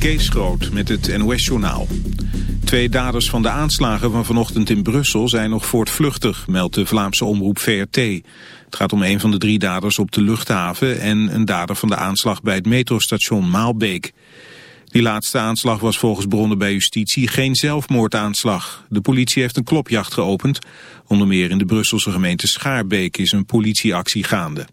Kees Groot met het NOS-journaal. Twee daders van de aanslagen van vanochtend in Brussel zijn nog voortvluchtig, meldt de Vlaamse omroep VRT. Het gaat om een van de drie daders op de luchthaven en een dader van de aanslag bij het metrostation Maalbeek. Die laatste aanslag was volgens bronnen bij justitie geen zelfmoordaanslag. De politie heeft een klopjacht geopend. Onder meer in de Brusselse gemeente Schaarbeek is een politieactie gaande.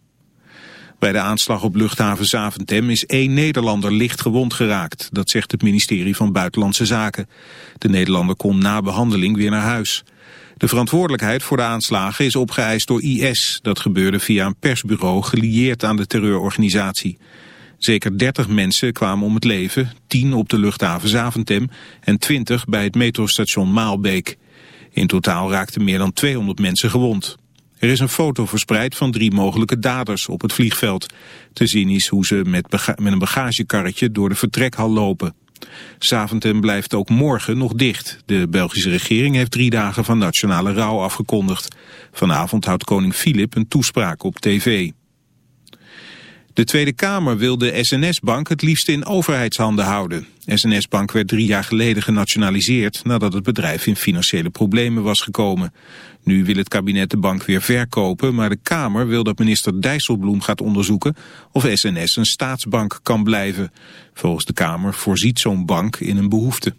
Bij de aanslag op luchthaven Zaventem is één Nederlander licht gewond geraakt. Dat zegt het ministerie van Buitenlandse Zaken. De Nederlander kon na behandeling weer naar huis. De verantwoordelijkheid voor de aanslagen is opgeëist door IS. Dat gebeurde via een persbureau gelieerd aan de terreurorganisatie. Zeker 30 mensen kwamen om het leven, 10 op de luchthaven Zaventem en 20 bij het metrostation Maalbeek. In totaal raakten meer dan 200 mensen gewond. Er is een foto verspreid van drie mogelijke daders op het vliegveld. Te zien is hoe ze met, met een bagagekarretje door de vertrekhal lopen. Zaventem blijft ook morgen nog dicht. De Belgische regering heeft drie dagen van nationale rouw afgekondigd. Vanavond houdt koning Filip een toespraak op tv. De Tweede Kamer wil de SNS-bank het liefst in overheidshanden houden. SNS-bank werd drie jaar geleden genationaliseerd nadat het bedrijf in financiële problemen was gekomen. Nu wil het kabinet de bank weer verkopen, maar de Kamer wil dat minister Dijsselbloem gaat onderzoeken of SNS een staatsbank kan blijven. Volgens de Kamer voorziet zo'n bank in een behoefte.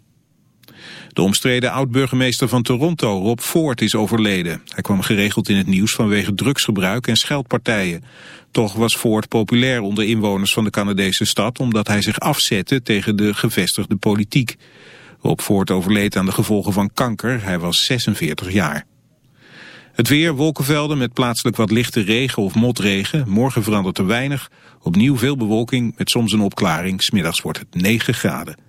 De omstreden oud-burgemeester van Toronto, Rob Ford, is overleden. Hij kwam geregeld in het nieuws vanwege drugsgebruik en scheldpartijen. Toch was Ford populair onder inwoners van de Canadese stad... omdat hij zich afzette tegen de gevestigde politiek. Rob Ford overleed aan de gevolgen van kanker. Hij was 46 jaar. Het weer, wolkenvelden met plaatselijk wat lichte regen of motregen. Morgen verandert er weinig. Opnieuw veel bewolking met soms een opklaring. Smiddags wordt het 9 graden.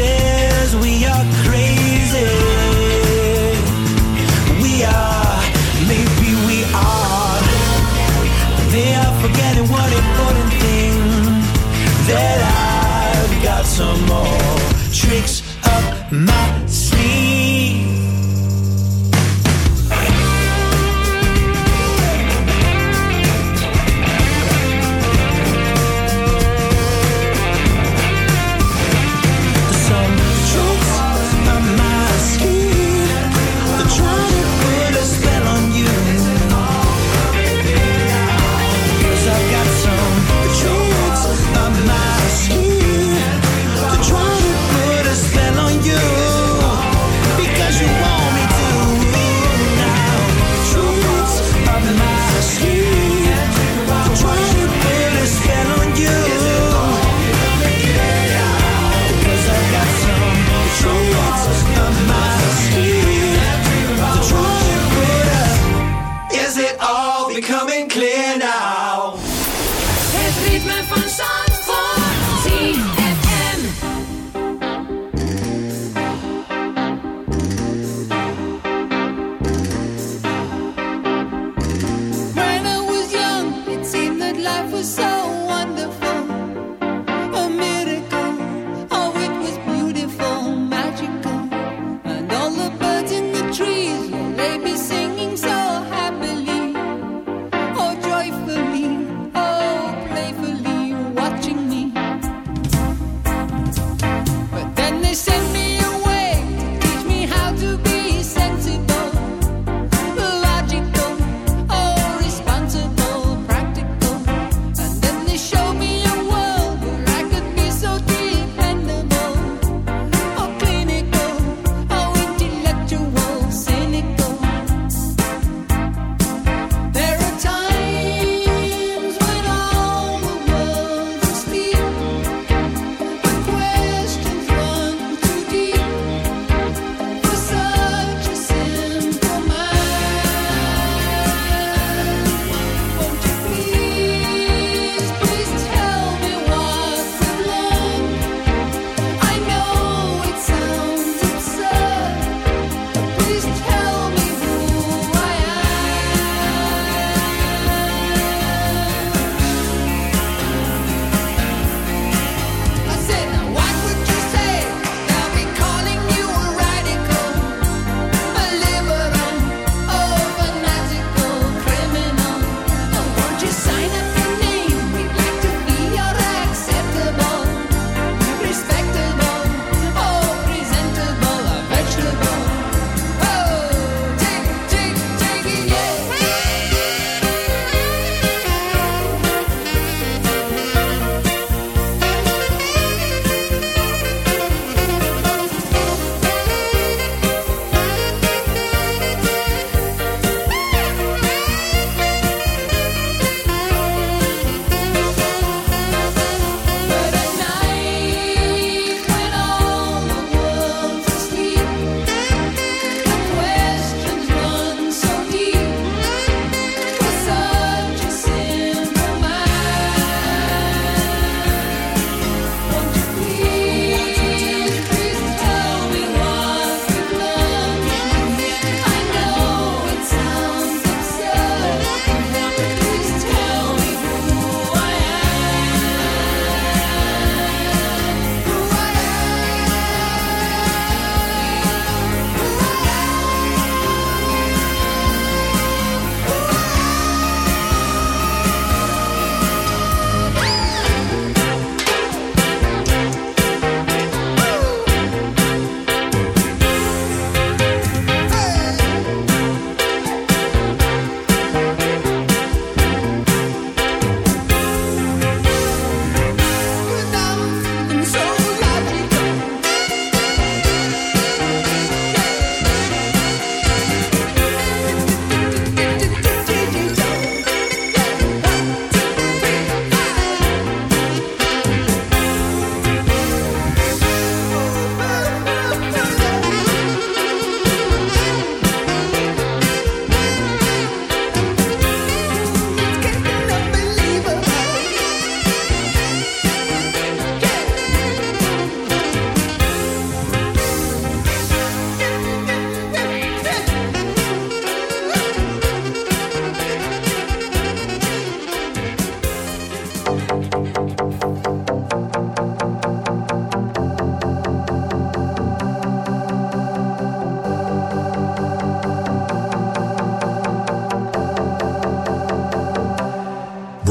say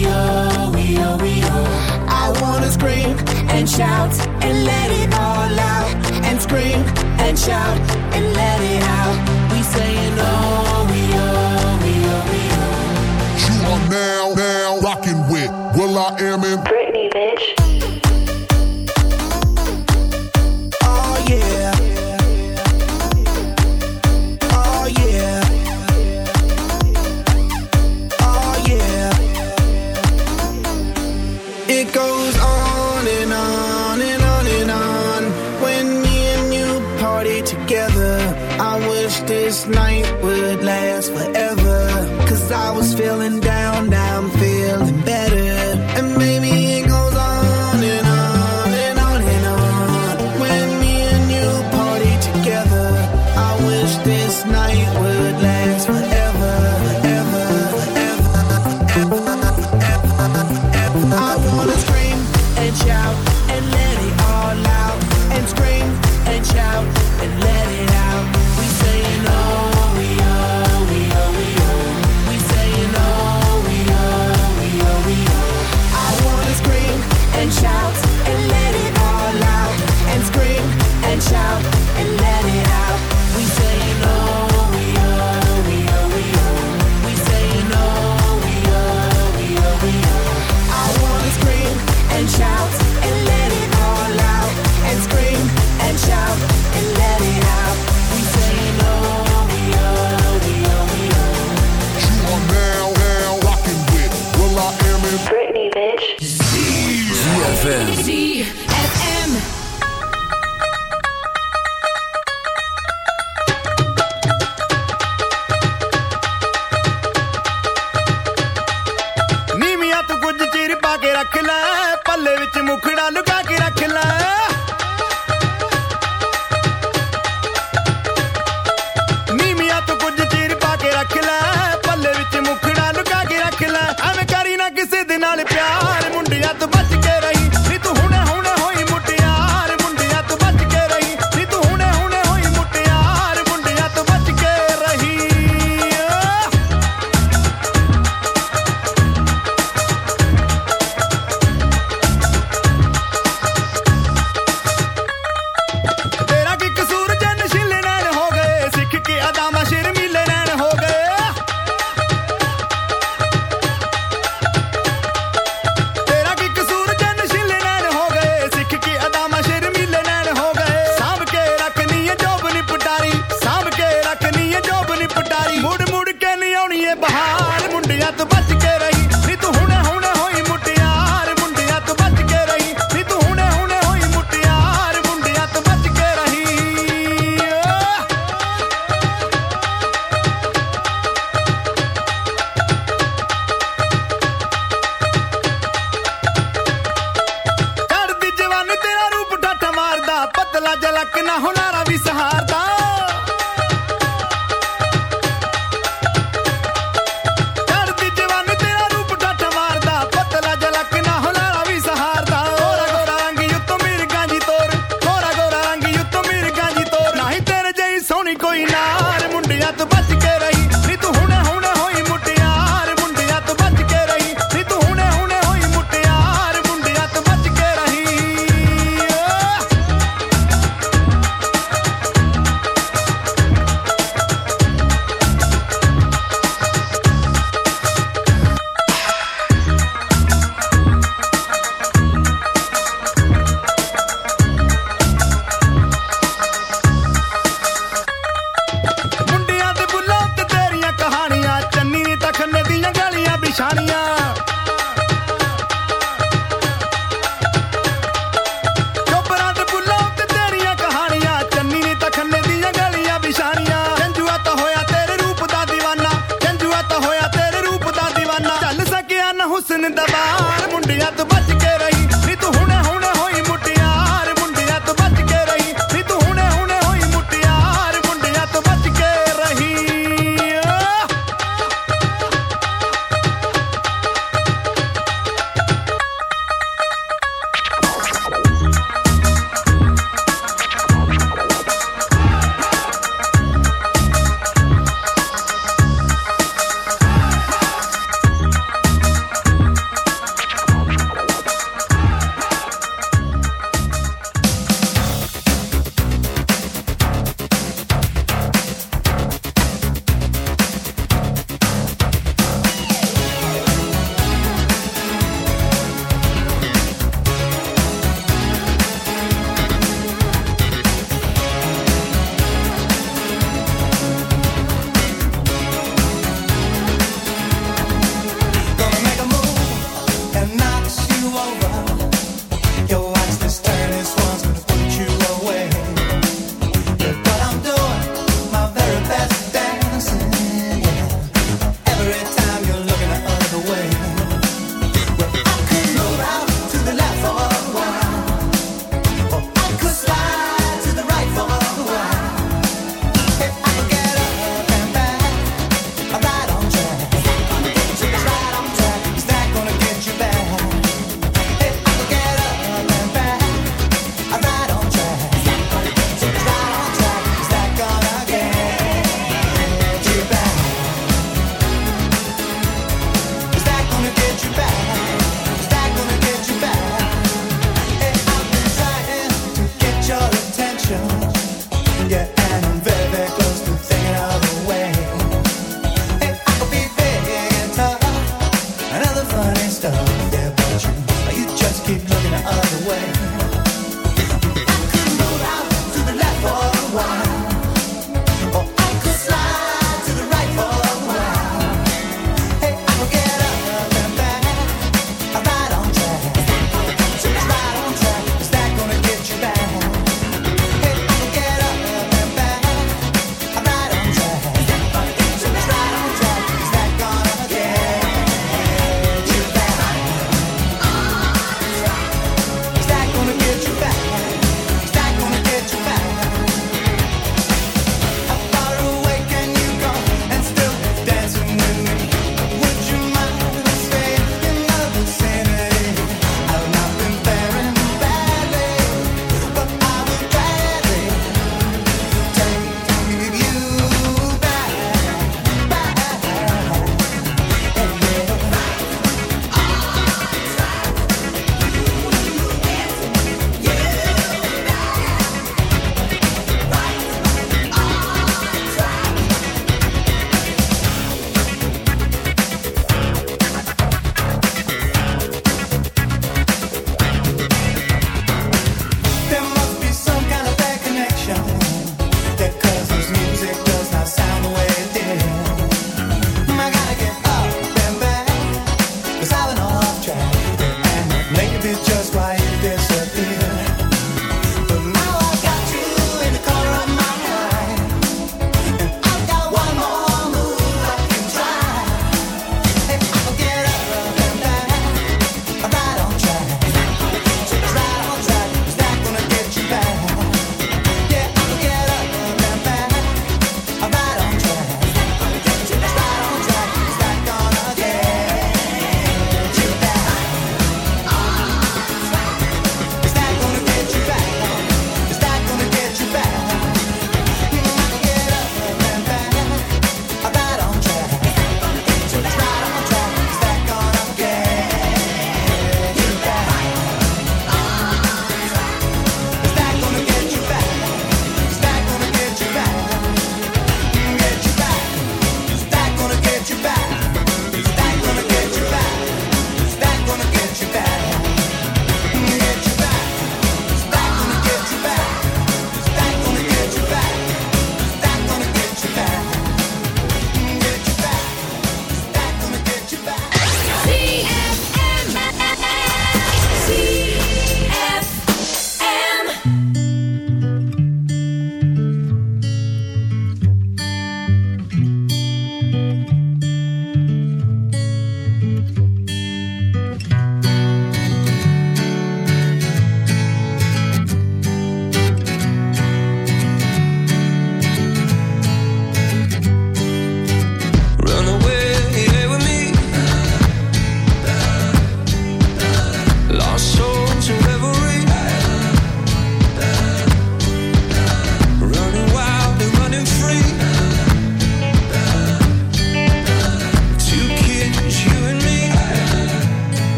We saying oh, we oh, we we oh. I wanna scream and shout and let it all out. And scream and shout and let it out. We saying oh, we oh, we oh, we oh. You are now, now rocking with Will I Am in Britney, bitch.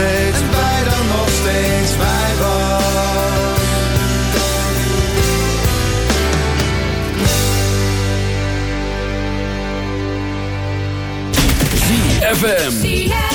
Steeds. En wij dan nog steeds bij was. ZFM. ZFM.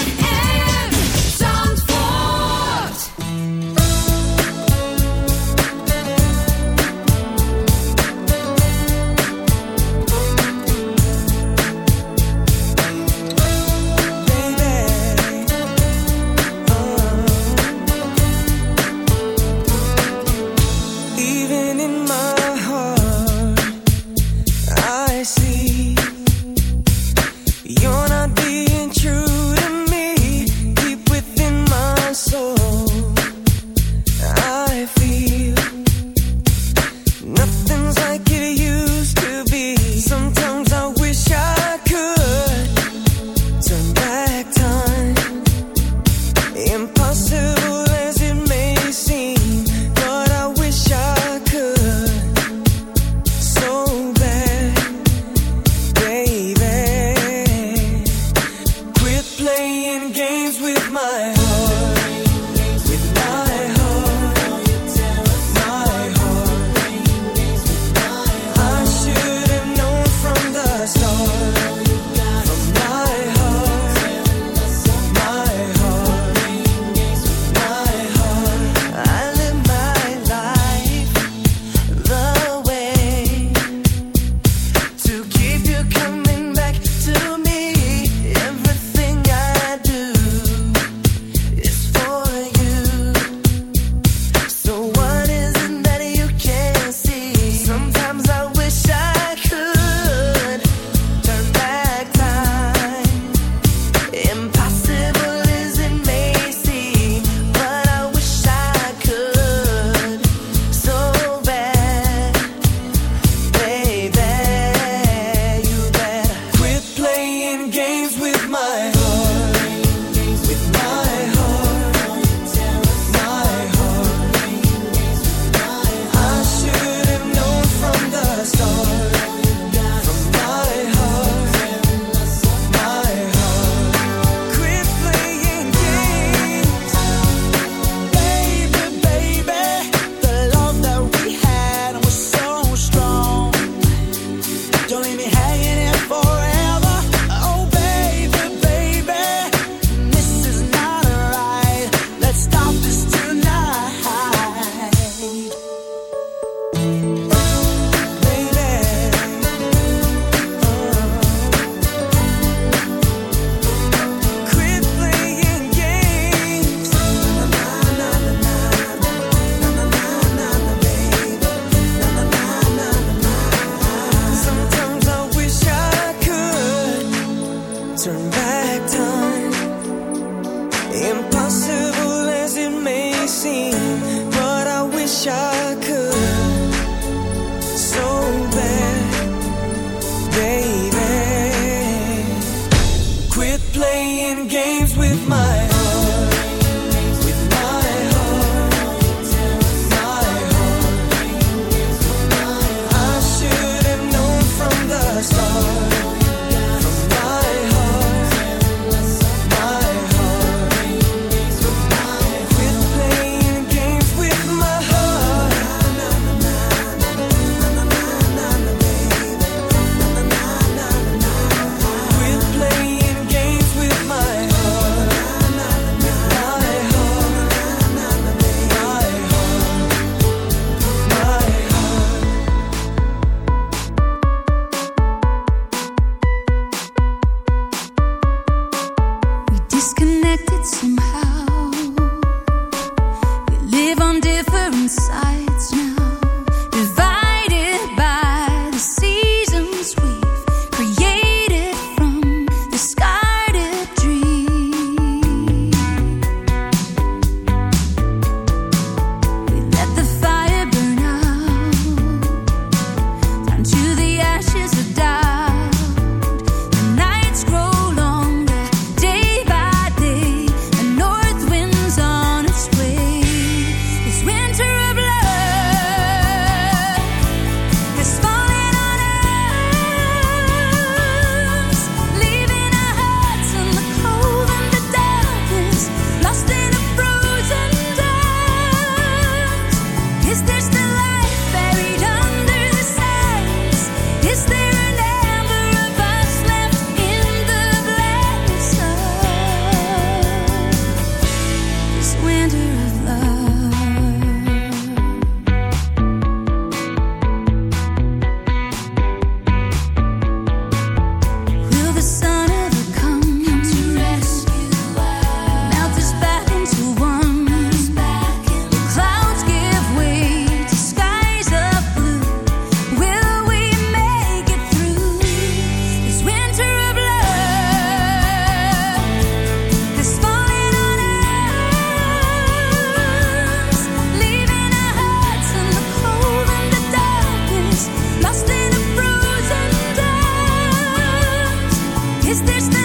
Is there still